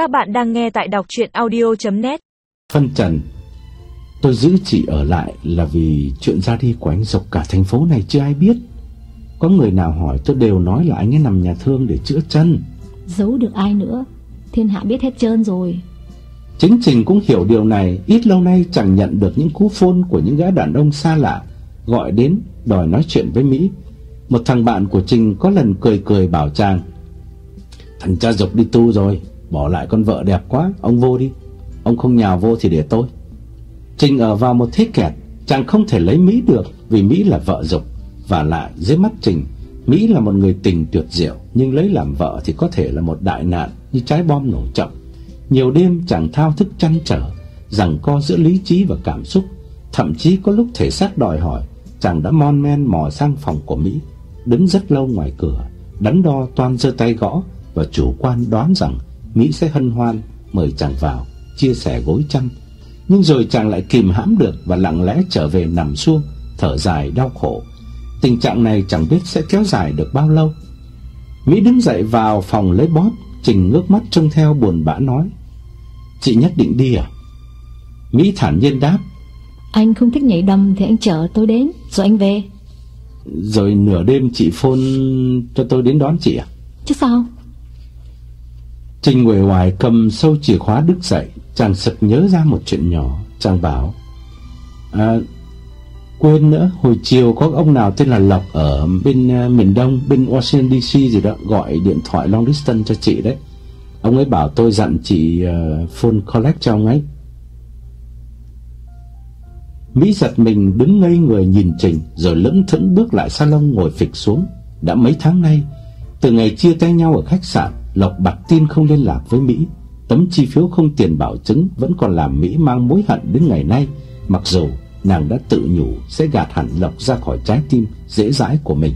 Các bạn đang nghe tại đọc chuyện audio.net Phân trần. Tôi giữ chị ở lại là vì chuyện ra đi của anh Dục cả thành phố này chưa ai biết. Có người nào hỏi tôi đều nói là anh ấy nằm nhà thương để chữa chân. Giấu được ai nữa Thiên hạ biết hết trơn rồi. Chính Trình cũng hiểu điều này Ít lâu nay chẳng nhận được những cú phone của những gã đàn ông xa lạ Gọi đến đòi nói chuyện với Mỹ. Một thằng bạn của Trình có lần cười cười bảo chàng Thằng cha Dục đi tu rồi Bỏ lại con vợ đẹp quá, Ông vô đi. Ông không nhào vô thì để tôi. Trình ở vào một thế kẹt, Chàng không thể lấy Mỹ được Vì Mỹ là vợ Dục. Và lại, dưới mắt Trình, Mỹ là một người tình tuyệt diệu, Nhưng lấy làm vợ thì có thể là một đại nạn Như trái bom nổ chậm. Nhiều đêm chàng thao thức chăn trở Rằng co giữa lý trí và cảm xúc. Thậm chí có lúc thể xác đòi hỏi, Chàng đã mon men mò sang phòng của Mỹ, Đứng rất lâu ngoài cửa, Đắn đo toan giơ tay gõ Và chủ quan đoán rằng Mỹ sẽ hân hoan mời chàng vào chia sẻ gối chăn. Nhưng rồi chàng lại kìm hãm được và lặng lẽ trở về nằm xuống, thở dài đau khổ. Tình trạng này chẳng biết sẽ kéo dài được bao lâu. Mỹ đứng dậy vào phòng lấy bóp, Trình ngước mắt trông theo buồn bã nói: "Chị nhất định đi à?" Mỹ thản nhiên đáp: Anh không thích nhảy đầm thì anh chở tôi đến Rồi anh về "Rồi nửa đêm chị phone cho tôi đến đón chị à?" Chứ sao Trình nguệ hoài cầm sâu chìa khóa đứt dậy Chàng sực nhớ ra một chuyện nhỏ. Chàng bảo à, Quên nữa Hồi chiều có ông nào tên là Lộc Ở bên uh, miền Đông Bên Washington DC gì đó Gọi điện thoại long distance cho chị đấy. Ông ấy bảo tôi dặn chị uh, Phone collect cho ông ấy. Mỹ giật mình đứng ngây người nhìn Trình Rồi lững thững bước lại salon ngồi phịch xuống. Đã mấy tháng nay Từ ngày chia tay nhau ở khách sạn Lộc Bạc tin không liên lạc với Mỹ. Tấm chi phiếu không tiền bảo chứng Vẫn còn làm Mỹ mang mối hận đến ngày nay. Mặc dù nàng đã tự nhủ Sẽ gạt hẳn Lộc ra khỏi trái tim Dễ dãi của mình.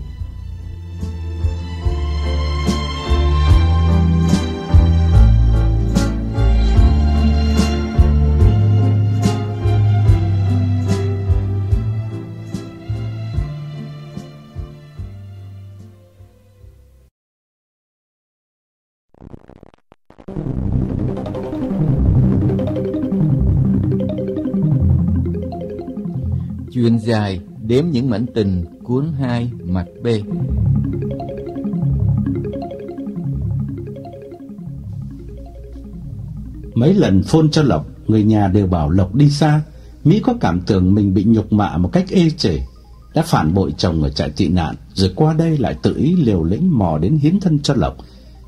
Chuyện dài đếm những mảnh tình cuốn 2 mặt B. Mấy lần phone cho Lộc, người nhà đều bảo Lộc đi xa. Mỹ có cảm tưởng mình bị nhục mạ một cách ê chề, đã phản bội chồng ở trại tị nạn, rồi qua đây lại tự ý liều lĩnh mò đến hiến thân cho Lộc.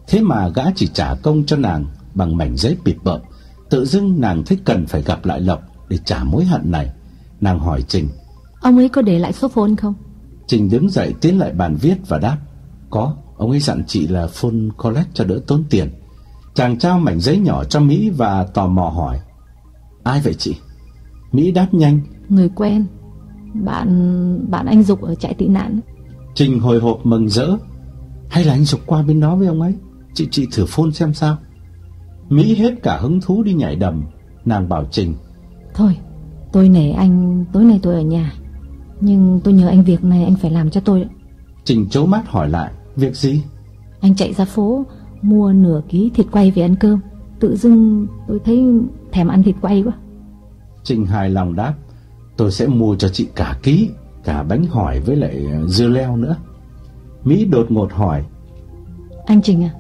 Thế mà gã chỉ trả công cho nàng bằng mảnh giấy bịp bợm. Tự dưng nàng thấy cần phải gặp lại Lộc để trả mối hận này. Nàng hỏi Trình. Ông ấy có để lại số phone không Trình đứng dậy tiến lại bàn viết và đáp. Có, ông ấy dặn chị là phone collect cho đỡ tốn tiền. Chàng trao mảnh giấy nhỏ cho Mỹ và tò mò hỏi. Ai vậy chị? Mỹ đáp nhanh. Người quen Bạn bạn anh Dục ở trại tị nạn Trình hồi hộp mừng rỡ. Hay là anh Dục qua bên đó với ông ấy? Chị chị thử phone xem sao. Mỹ hết cả hứng thú đi nhảy đầm. Nàng bảo Trình. Thôi tôi nể anh tối nay tôi ở nhà Nhưng tôi nhờ anh việc này anh phải làm cho tôi đấy. Trình chố mắt hỏi lại. Việc gì? Anh chạy ra phố Mua nửa ký thịt quay về ăn cơm Tự dưng tôi thấy thèm ăn thịt quay quá Trình hài lòng đáp. Tôi sẽ mua cho chị cả ký, cả bánh hỏi với lại ờ, dưa leo nữa. Mỹ đột ngột hỏi. Anh Trình à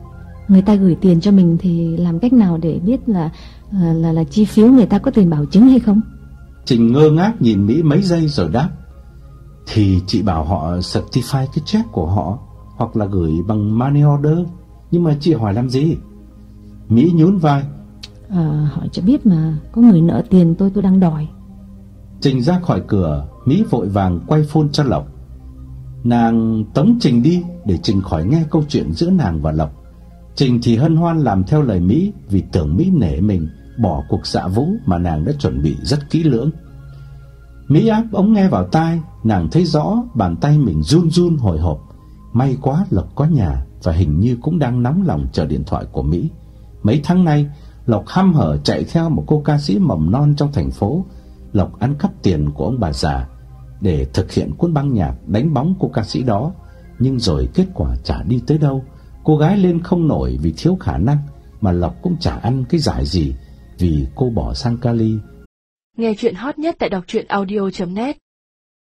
Người ta gửi tiền cho mình thì làm cách nào để biết là là là, là chi phiếu người ta có tiền bảo chứng hay không? Trình ngơ ngác nhìn Mỹ mấy giây rồi đáp. Thì chị bảo họ certify cái check của họ hoặc là gửi bằng money order. Nhưng mà chị hỏi làm gì? Mỹ nhún vai. À, họ cho biết mà có người nợ tiền tôi tôi đang đòi. Trình ra khỏi cửa, Mỹ vội vàng quay phone cho Lộc. Nàng tống Trình đi để Trình khỏi nghe câu chuyện giữa nàng và Lộc. Trình thì hân hoan làm theo lời Mỹ vì tưởng Mỹ nể mình bỏ cuộc dạ vũ mà nàng đã chuẩn bị rất kỹ lưỡng. Mỹ áp ống nghe vào tai, nàng thấy rõ bàn tay mình run run hồi hộp. May quá Lộc có nhà và hình như cũng đang nóng lòng chờ điện thoại của Mỹ. Mấy tháng nay, Lộc hăm hở chạy theo một cô ca sĩ mầm non trong thành phố. Lộc ăn cắp tiền của ông bà già để thực hiện cuốn băng nhạc đánh bóng cô ca sĩ đó, nhưng rồi kết quả chả đi tới đâu. Cô gái lên không nổi vì thiếu khả năng, mà Lộc cũng chả ăn cái giải gì vì cô bỏ sang Cali. Nghe chuyện hot nhất tại đọc truyện audio.net